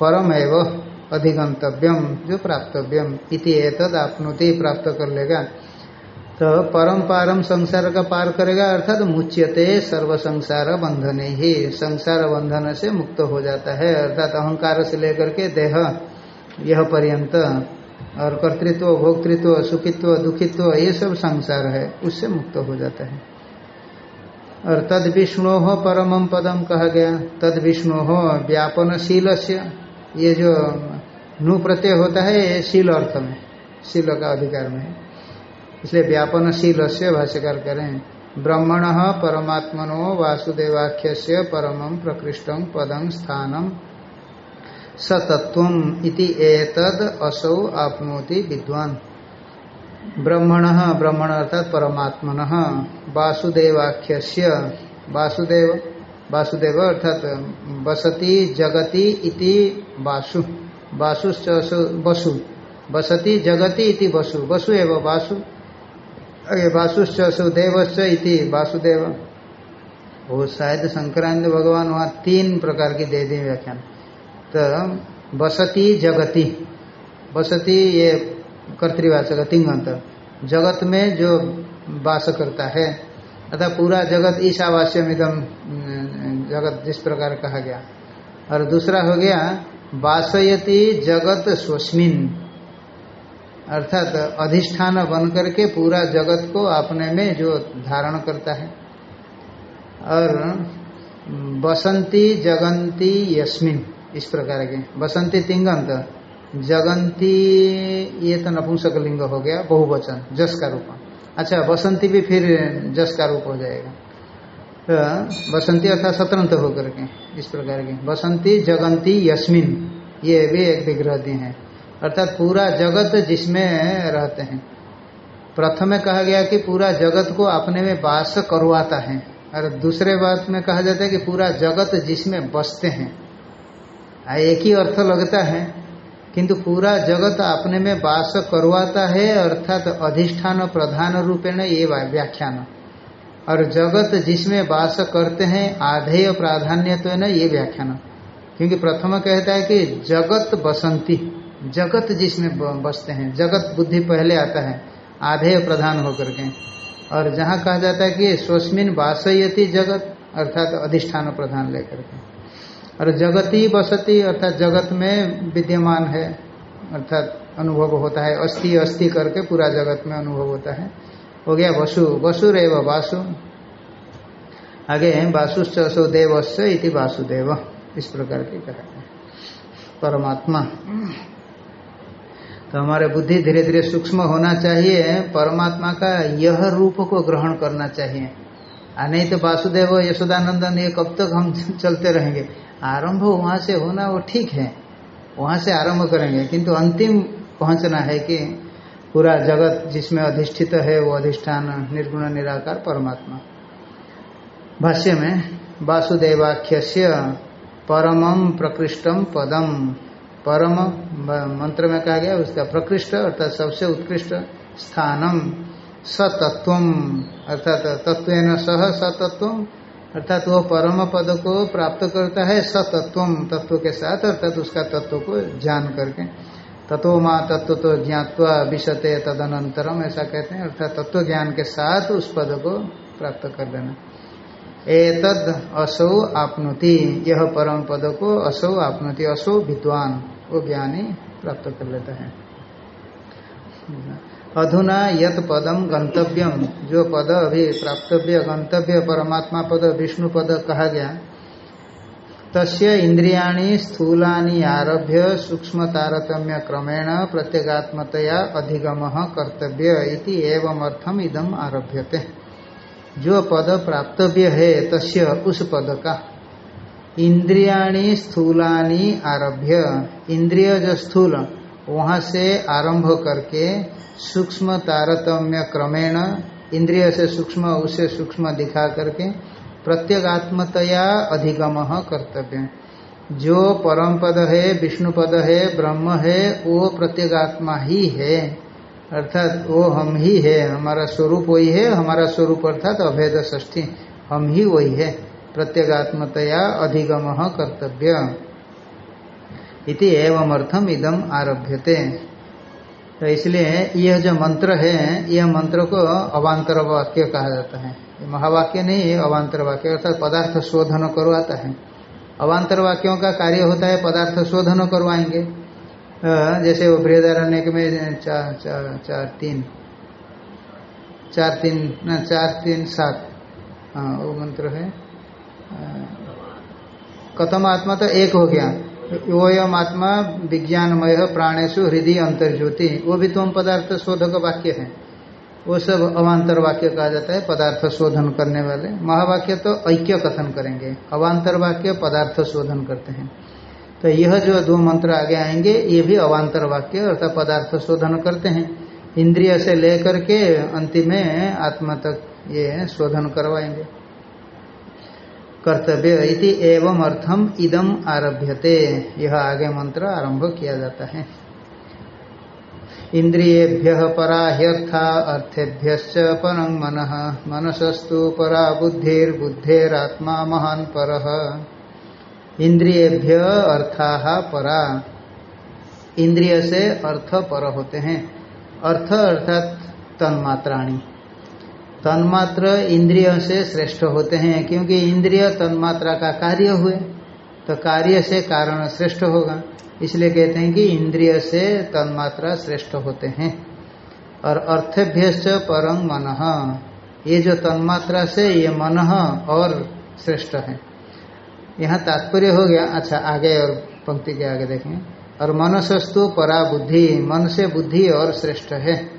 परम एवं अधिगंतव्यम जो प्राप्तव्यम इति एतद आपनोति, प्राप्त कर लेगा। तो परम पारम संसार का पार करेगा, अर्थात तो मुच्यते सर्व संसार बंधन ही। संसार बंधन से मुक्त हो जाता है, अर्थात अहंकार से लेकर के देह, यह पर्यंत और कर्तृत्व, भोक्तृत्व, सुखित्व, दुखित्व, ये सब संसार है, उससे मुक्त हो जाता है। और तद विष्णु हो परम पदम कहा गया। तद विष्णु व्यापनशील ये जो नु प्रत्यय होता है, ये शील अर्थ में, शील का अधिकार में। इसलिए व्यापनशील से भाष्यकार करें ब्रह्मण परमात्मनो वासुदेवाख्य परम प्रकृष्टम पदम स्थानम सतत्व इति एतद असौ आपनोति विद्वान। ब्रह्मण ब्रह्मण अर्थात परमात्मन। वासुदेवाख्य वासुदेव वासुदेव अर्थात बसती जगति इति वासु। वासुश्च वसु बसती जगति इति वसु वसु एवं वासु। वासुश्च देवश्च इति वासुदेव। वो शायद संक्रांति भगवान वहाँ तीन प्रकार की दे दी व्याख्यान। तो बसती जगति। बसती ये कर्तृवाचक तिंगंत जगत में जो वास करता है, अतः पूरा जगत ईशावास्यम एकदम जगत जिस प्रकार कहा गया। और दूसरा हो गया, वासयति जगत स्वस्मिन। अर्थात अधिष्ठान बन करके पूरा जगत को अपने में जो धारण करता है। और बसंती जगंती यस्मिन। इस प्रकार के। बसंती तिंगंत। जगंती ये तो नपुंसक लिंग हो गया, बहुवचन, जस का रूप। अच्छा बसंती भी फिर जस का रूप हो जाएगा। तो बसंती अर्थात स्वतंत्र तो होकर के, इस प्रकार के। बसंती, जगंती, यस्मिन, ये भी एक विग्रह दिए हैं। अर्थात पूरा जगत जिसमें रहते हैं। प्रथम में कहा गया कि पूरा जगत को अपने में वास करवाता है। और दूसरे बात में कहा जाता है कि पूरा जगत जिसमें बसते हैं। एक ही अर्थ लगता है। किंतु पूरा जगत अपने में वास करवाता है, अर्थात अधिष्ठान प्रधान रूपेण ये व्याख्यान। और जगत जिसमें वास करते हैं, आधेय प्राधान्य तो है ना ये व्याख्यान। क्योंकि प्रथम कहता है कि जगत बसंती, जगत जिसमें बसते हैं, जगत बुद्धि पहले आता है, आधेय प्रधान होकर के। और जहाँ कहा जाता है कि स्वस्मिन वासयती जगत, अर्थात अधिष्ठान प्रधान लेकर के। और जगती बसती अर्थात जगत में विद्यमान है, अर्थात अनुभव होता है अस्थि अस्थि करके पूरा जगत में अनुभव होता है। हो गया वसु वसु रेव वासु। आगे वासुश्च असो देवश्च इति वासुदेव। इस प्रकार के कहा परमात्मा। तो हमारे बुद्धि धीरे धीरे सूक्ष्म होना चाहिए, परमात्मा का यह रूप को ग्रहण करना चाहिए। नहीं तो वासुदेव यशोदानंदन ये कब तक हम *laughs* चलते रहेंगे? आरंभ वहाँ से होना वो ठीक है। वहाँ से आरंभ करेंगे, किंतु अंतिम पहुँचना है कि पूरा जगत जिसमें अधिष्ठित है, वो अधिष्ठान, निर्गुण, निराकार परमात्मा। भाष्य में वासुदेवाख्य परमम प्रकृष्टम पदम परम मंत्र में कहा गया, उसका प्रकृष्ट, अर्थात सबसे उत्कृष्ट स्थानम। सतत्व अर्थात तत्व सह सतत्व अर्थात वो परम पद को प्राप्त करता है सतत्व तत्व के साथ अर्थात उसका तत्व को जान करके। तत्व माँ तत्व तो ज्ञातवा विशते तदनंतरम, ऐसा कहते हैं। अर्थात तत्व ज्ञान के साथ उस पद को प्राप्त कर लेना एतद असौ आपनुति। यह परम पद को असौ आपनुति। असौ विद्वान। वो ज्ञानी प्राप्त कर लेता है। अधुना यत पदम गंतव्यम जो पद अभी प्राप्तव्य गंतव्य परमात्मा पद, विष्णु पद कहा गया। तस्य इंद्रियाणी स्थूलानि आरभ्य सूक्ष्म तारतम्य क्रमेण प्रत्यगात्मतया अधिगम कर्तव्य इति एवं अर्थम इदम आरभ्यते। जो पद प्राप्तव्य है, तस्य उस पद का। इंद्रियाणी स्थूलानी आरभ्य इंद्रिय जो स्थूल, वहाँ से आरंभ करके सूक्ष्म तारतम्य क्रमेण इंद्रिय से सूक्ष्म, उसे सूक्ष्म दिखा करके प्रत्यगात्मतया अधिगम कर्तव्य जो परम पद है विष्णु पद है, ब्रह्म है, वो प्रत्यगात्मा ही है। अर्थात वो हम ही है, हमारा स्वरूप वही है, हमारा स्वरूप अर्थात अभेद ष्ठी हम ही वही है। प्रत्यगात्मतया अधिगम कर्तव्य। इति एवं अर्थम इदम आरभ्यते। तो इसलिए यह जो मंत्र है यह मंत्र को अवान्तर वाक्य कहा जाता है। महावाक्य नहीं अवान्तर वाक्य, अर्थात पदार्थ शोधन करवाता है। अवान्तर वाक्यों का कार्य होता है, पदार्थ शोधन करवाएँगे। जैसे वो बृहदारण्य में चार चार चार, तीन चार, तीन, न, चार, तीन, सात। हाँ वो मंत्र है। कथम आत्मा तो एक हो गया। वोयम आत्मा विज्ञानमय प्राणेशु हृदय अंतर्ज्योति। वो भी तुम पदार्थ शोधक वाक्य है। वो सब अवान्तर वाक्य कहा जाता है, पदार्थ शोधन करने वाले। महावाक्य तो ऐक्य कथन करेंगे। अवान्तर वाक्य पदार्थ शोधन करते हैं। तो यह जो दो मंत्र आगे आएँगे, ये भी अवान्तर वाक्य अर्थात पदार्थ शोधन करते हैं। इंद्रिय से लेकर के अंतिम आत्मा तक ये शोधन करवाएँगे। कर्तव्य इति एवं अर्थम इदम आरभ्यते। यह आगे मंत्र आरंभ किया जाता है। इंद्रियेभ्य परा ह्यर्था अर्थेभ्य परं मन। मनसस्तु परा बुद्धिर्बुद्धेरात्मा महान पर। इंद्रियेभ्य अर्था परा। इंद्रिय से अर्थ पर होते हैं। अर्थ अर्थात तन्मात्राणी। तन्मात्र इंद्रिय से श्रेष्ठ होते हैं, क्योंकि इंद्रिय तन्मात्रा का कार्य हुए तो कार्य से कारण श्रेष्ठ होगा। इसलिए कहते हैं कि इंद्रिय से तन्मात्रा श्रेष्ठ होते हैं। और अर्थभ्य परम मन। ये जो तन्मात्रा से ये मन और श्रेष्ठ है। यहाँ तात्पर्य हो गया। अच्छा आगे और पंक्ति के आगे देखें। और मनसस्तु परा बुद्धि, मन से बुद्धि और श्रेष्ठ है।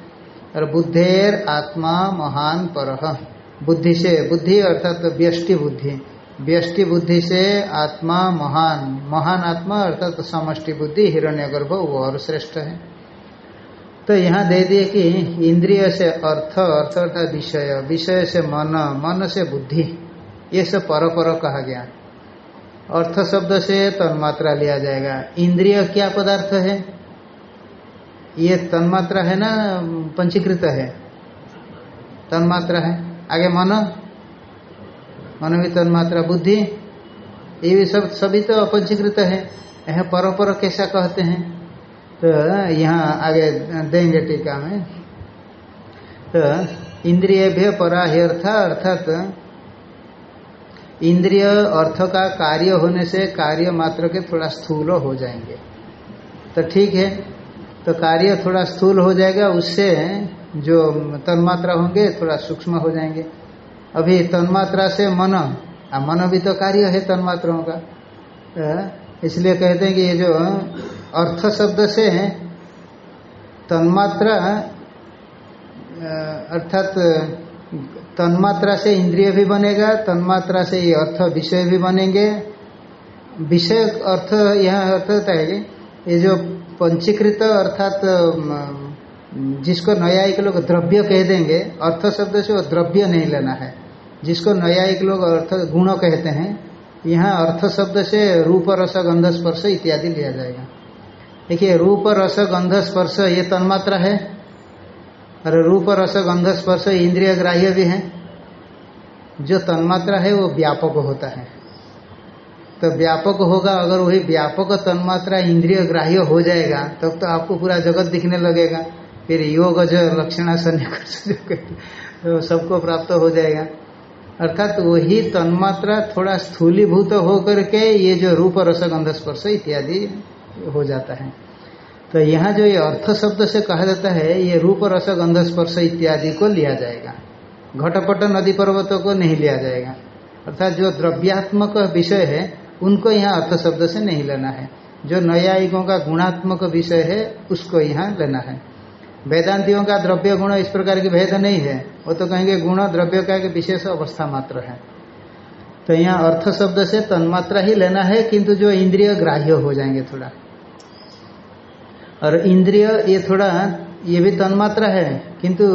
और बुद्धेर आत्मा महान पर। बुद्धि से, बुद्धि अर्थात तो व्यष्टि बुद्धि। व्यष्टि बुद्धि से आत्मा महान। महान आत्मा अर्थात तो समष्टि बुद्धि, हिरण्यगर्भ वो और श्रेष्ठ है। तो यहाँ दे दिए कि इंद्रिय से अर्थ अर्थ अर्थात विषय विषय से मन मन से बुद्धि। ये सब पर पर कहा गया। अर्थ शब्द से तन्मात्रा लिया जाएगा। इंद्रिय क्या पदार्थ है? ये तन्मात्रा है ना, पंचीकृत है। तन्मात्रा है। आगे मन। मन भी तन्मात्रा बुद्धि। ये भी सब, सभी तो अपंचीकृत है। यह परोपर कैसा कहते हैं? तो यहाँ आगे देंगे टीका में। तो इंद्रिय भी पराह्यर्थ अर्थात इंद्रिय अर्थ का कार्य होने से कार्य मात्र के थोड़ा स्थूल हो जाएँगे। तो ठीक है। तो कार्य थोड़ा स्थूल हो जाएगा, उससे जो तन्मात्रा होंगे, थोड़ा सूक्ष्म हो जाएँगे। अभी तन्मात्रा से मन, आ मन भी तो कार्य है तन्मात्राओं का। इसलिए कहते हैं कि ये जो अर्थ शब्द से तन्मात्रा अर्थात तन्मात्रा से इंद्रिय भी बनेगा, तन्मात्रा से ये अर्थ विषय भी बनेंगे। विषय अर्थ, यह अर्थ होता है कि ये जो पंचीकृत अर्थात जिसको न्यायिक लोग द्रव्य कह देंगे, अर्थ शब्द से वो द्रव्य नहीं लेना है। जिसको न्यायिक लोग अर्थ, गुण कहते हैं, यहाँ अर्थ शब्द से रूप, रस, गंध, स्पर्श इत्यादि लिया जाएगा। देखिए, रूप, रस, गंध, स्पर्श ये तन्मात्रा है, और रूप, रस, गंध, स्पर्श इंद्रिय ग्राह्य भी है। जो तन्मात्रा है वो व्यापक होता है। तो व्यापक होगा अगर वही व्यापक तन्मात्रा इंद्रिय ग्राह्य हो जाएगा तब तो, तो आपको पूरा जगत दिखने लगेगा। फिर योग जो लक्षणा *laughs* तो सबको प्राप्त हो जाएगा। अर्थात वही तन्मात्रा थोड़ा स्थूलीभूत होकर के ये जो रूप रसगंध स्पर्श इत्यादि हो जाता है। तो यहाँ जो ये अर्थ शब्द से कहा जाता है ये रूप रसगंध स्पर्श इत्यादि को लिया जाएगा। घटपट नदी पर्वतों को नहीं लिया जाएगा। अर्थात जो द्रव्यात्मक विषय है उनको यहाँ अर्थ शब्द से नहीं लेना है। जो न्यायिकों का गुणात्मक विषय है, उसको यहाँ लेना है। वेदांतियों का द्रव्य गुण इस प्रकार की भेद नहीं है। वो तो कहेंगे गुण, द्रव्य का एक विशेष अवस्था मात्र है। तो यहाँ अर्थ शब्द से तन्मात्रा ही लेना है, किंतु जो इंद्रिय ग्राह्य हो जाएँगे थोड़ा। और इंद्रिय ये थोड़ा, ये भी तन्मात्रा है, किंतु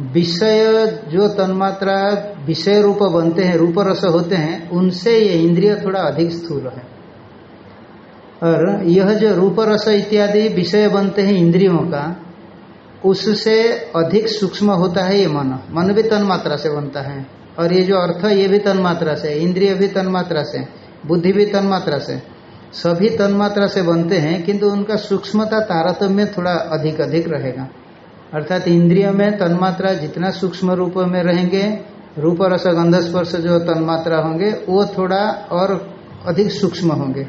विषय जो तन्मात्रा विषय रूप बनते हैं रूप रस होते हैं, उनसे ये इंद्रिय थोड़ा अधिक स्थूल है। और यह जो रूप रस इत्यादि विषय बनते हैं इंद्रियों का, उससे अधिक सूक्ष्म होता है ये मन। मन भी तन्मात्रा से बनता है। और ये जो अर्थ, ये भी तन्मात्रा से, इंद्रिय भी तन्मात्रा से, बुद्धि भी तन्मात्रा से, सभी तन्मात्रा से बनते हैं, किंतु उनका सूक्ष्मता तारतम्य थोड़ा अधिक अधिक रहेगा। अर्थात इंद्रिय में तन्मात्रा जितना सूक्ष्म रूप में रहेंगे रूप रस गंध स्पर्श जो तन्मात्रा होंगे, वो थोड़ा और अधिक सूक्ष्म होंगे।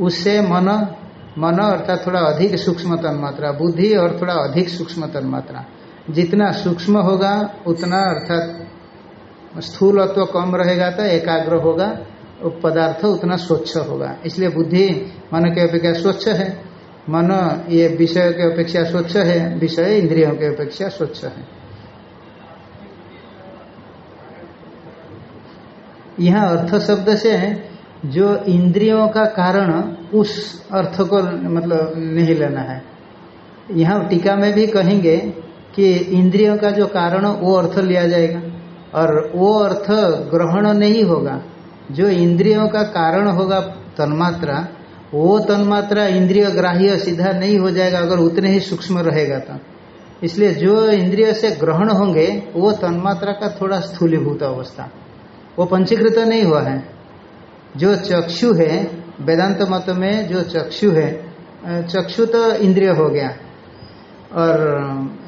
उससे मन मन अर्थात थोड़ा अधिक सूक्ष्म तन्मात्रा, बुद्धि और थोड़ा अधिक सूक्ष्म तन्मात्रा। जितना सूक्ष्म होगा, उतना अर्थात स्थूलत्व कम रहेगा तो एकाग्र होगा पदार्थ उतना स्वच्छ होगा। इसलिए बुद्धि मन के अपेक्षा स्वच्छ है। मन ये विषय के अपेक्षा स्वच्छ है, विषय इंद्रियों के अपेक्षा स्वच्छ है। यहाँ अर्थ शब्द से जो इंद्रियों का कारण उस अर्थ को मतलब नहीं लेना है। यहाँ टीका में भी कहेंगे कि इंद्रियों का जो कारण, वो अर्थ लिया जाएगा, और वो अर्थ ग्रहण नहीं होगा। जो इंद्रियों का कारण होगा तन्मात्रा वो तन्मात्रा इंद्रिय ग्राह्य सीधा नहीं हो जाएगा अगर उतने ही सूक्ष्म रहेगा तो। इसलिए जो इंद्रिय से ग्रहण होंगे, वो तन्मात्रा का थोड़ा स्थूलीभूत अवस्था। वो पंचीकृत नहीं हुआ है। जो चक्षु है, वेदांत मत में जो चक्षु है चक्षु तो इंद्रिय हो गया। और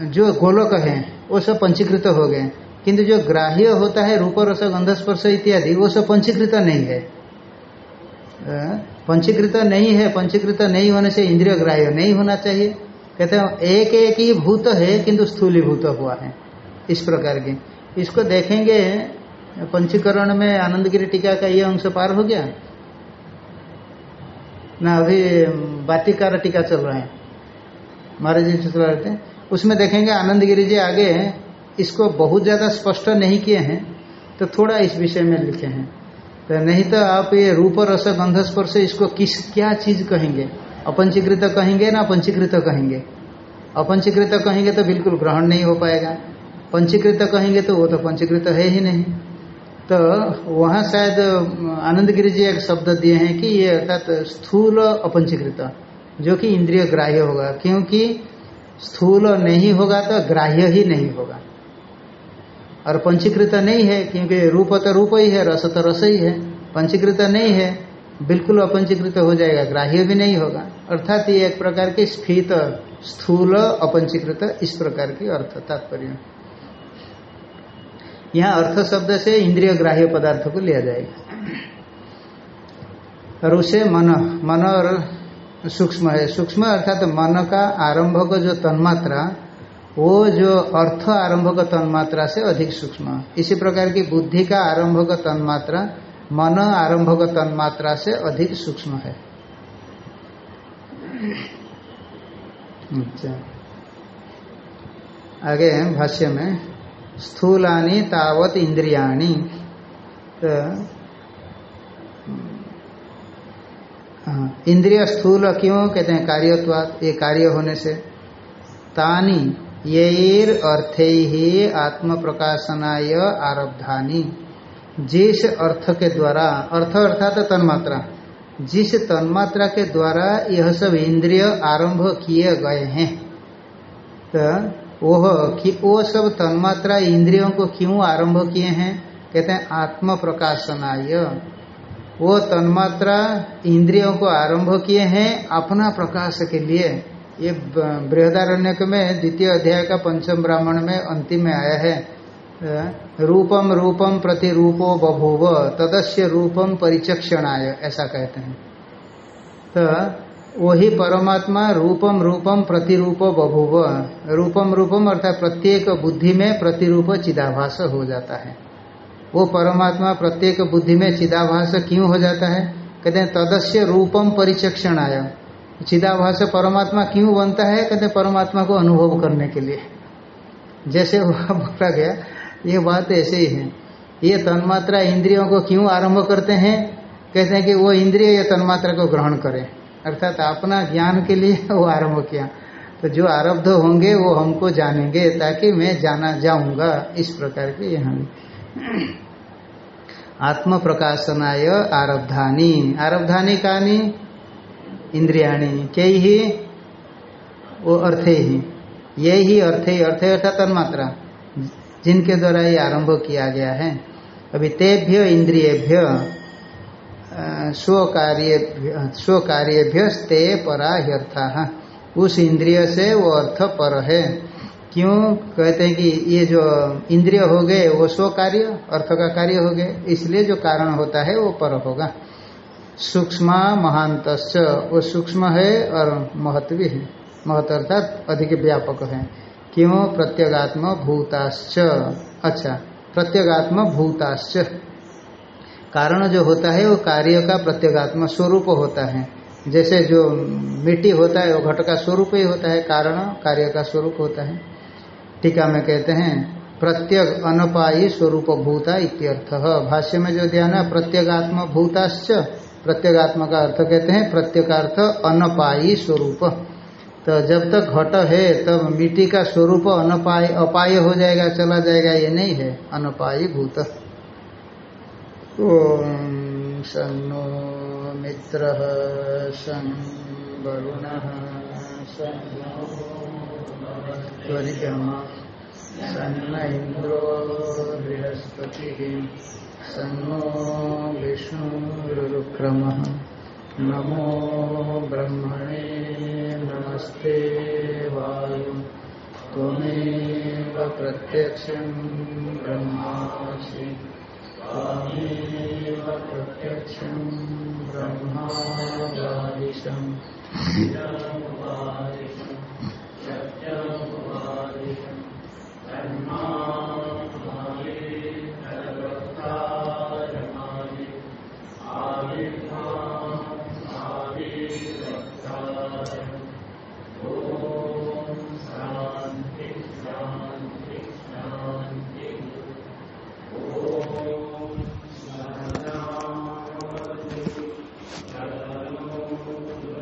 जो गोलक है, वो सब पंचीकृत हो गए। किंतु जो ग्राह्य होता है, रूप, रस, गंध, स्पर्श इत्यादि, वो सब पंचीकृत नहीं है। पंचीकृत नहीं है, पंचीकृत नहीं होने से इंद्रिय ग्राह्य नहीं होना चाहिए। कहते हैं, एक एक ही भूत है, किंतु स्थूलीभूत हुआ है। इस प्रकार की। इसको देखेंगे, पंचीकरण में आनंद गिरी टीका का ये अंश पार हो गया? ना, अभी बातिकार टीका चल रहा है। महाराज जी चल रहे थे। उसमें देखेंगे आनंद गिरी जी आगे इसको बहुत ज़्यादा स्पष्ट नहीं किए हैं तो थोड़ा इस विषय में लिखे हैं। तो नहीं तो आप ये रूप, रस, गंध, स्पर्श, इसको किस, क्या चीज़ कहेंगे? अपंचीकृत कहेंगे ना पंचीकृत कहेंगे? अपंचीकृत कहेंगे तो बिल्कुल ग्रहण नहीं हो पाएगा। पंचीकृत कहेंगे तो वो तो पंचीकृत है ही नहीं। तो वहाँ शायद आनंद गिरी जी एक शब्द दिए हैं कि ये अर्थात स्थूल अपंचीकृत, जो कि इंद्रिय ग्राह्य होगा, क्योंकि स्थूल नहीं होगा तो ग्राह्य ही नहीं होगा। और पंचीकृत नहीं है, क्योंकि रूप तो रूप ही है, रस तो रस ही है। पंचीकृत नहीं है, बिल्कुल अपंचीकृत हो जाएगा, ग्राह्य भी नहीं होगा। अर्थात ये एक प्रकार की स्फीत, स्थूल, अपंचीकृत, इस प्रकार की अर्थ तात्पर्य। यहाँ अर्थ शब्द से इंद्रिय ग्राह्य पदार्थ को लिया जाएगा। और उसे मन मन और सूक्ष्म है। सूक्ष्म अर्थात मन का आरंभक जो तन्मात्रा वो जो अर्थ आरंभक तन्मात्रा से अधिक सूक्ष्म। इसी प्रकार की बुद्धि का आरंभक तन्मात्रा मन आरंभक तन्मात्रा से अधिक सूक्ष्म है। अच्छा। आगे भाष्य में स्थूलानी तावत इंद्रियाणी। तो हाँ, इंद्रिय स्थूल क्यों कहते हैं? कार्यत्वात ये कार्य होने से। तानी येर अर्थे ही आत्म प्रकाशनाय आरब्धानी। जिस अर्थ के द्वारा, अर्थ अर्थात तो तन्मात्रा। जिस तन्मात्रा के द्वारा यह सब इंद्रिय आरंभ किए गए हैं तो वो कि वो सब तन्मात्रा इंद्रियों को क्यों आरंभ किए हैं? कहते हैं आत्म प्रकाशनाय वो तन्मात्रा इंद्रियों को आरंभ किए हैं अपना प्रकाश के लिए। ये बृहदारण्य में द्वितीय अध्याय का पंचम ब्राह्मण में अंतिम में आया है। रूपम रूपम प्रति रूपो बभूव, तदस्य रूपम परिचक्षणाय, ऐसा कहते हैं। तो वही परमात्मा रूपम रूपम प्रतिरूप बभूव, रूपम रूपम अर्थात प्रत्येक बुद्धि में प्रतिरूप चिदाभास हो जाता है। वो परमात्मा प्रत्येक बुद्धि में चिदाभास क्यों हो जाता है? कहते हैं, तदस्य रूपम परिचक्षण आया चिदाभास परमात्मा क्यों बनता है? कहते परमात्मा को अनुभव करने के लिए। जैसे वह *laughs* बोला गया, ये बात ऐसे ही है। ये तन्मात्रा इंद्रियों को क्यों आरंभ करते हैं? कहते हैं कि वो इंद्रिय ये तन्मात्रा को ग्रहण करें। अर्थात अपना ज्ञान के लिए *laughs* वो आरंभ किया। तो जो आरब्ध होंगे, वो हमको जानेंगे, ताकि मैं जाना जाऊँगा। इस प्रकार के यहाँ *clears throat* आत्म प्रकाशनाय आरब्धानी। आरब्धानी कहानी इंद्रियाणी कई ही वो अर्थे ही। ये ही अर्थे अर्थे अर्थात तन्मात्रा। जिनके द्वारा ये आरंभ किया गया है। अभी तेभ्य इंद्रियभ्य स्व कार्य स्व कार्यभ्य ते परा उस इंद्रिय से वो अर्थ पर है। क्यों? कहते हैं कि ये जो इंद्रिय हो गए, वो स्व कार्य अर्थ का कार्य हो गए। इसलिए जो कारण होता है, वो पर होगा। सूक्ष्म महांत वो सूक्ष्म है और महत्व भी है। महत्व अर्थात अधिक व्यापक है। क्यों? प्रत्यगात्म भूताश्च। अच्छा प्रत्यगात्म भूताश्च। कारण जो होता है, वो कार्य का प्रत्यगात्म स्वरूप होता है। जैसे जो मिट्टी होता है, वो घट का स्वरूप ही होता है। कारण कार्य का स्वरूप होता है। टीका में कहते हैं, प्रत्यग अनपायी स्वरूप भूता इत्यर्थ। भाष्य में जो ध्यान है प्रत्यगात्म भूताश्च। प्रत्यगात्म का अर्थ कहते हैं, प्रत्येगार्थ अनपायी स्वरूप। तो जब तक घट है, तब मिट्टी का स्वरूप अनपाय, अपाय हो जाएगा, चला जाएगा, ये नहीं है, अनपायी भूत। सन्नो मित्र सन् वरुण सन्नो सन्न इंद्रो बृहस्पति। सन्नो विष्णुरुक्रमः नमो ब्रह्मणे नमस्ते वायु। त्वमेव प्रत्यक्षं ब्रह्मासि। त्वामेव प्रत्यक्षं ब्रह्मादादिशम् सत्यमुपादिशम् सत्यमुपादिशम्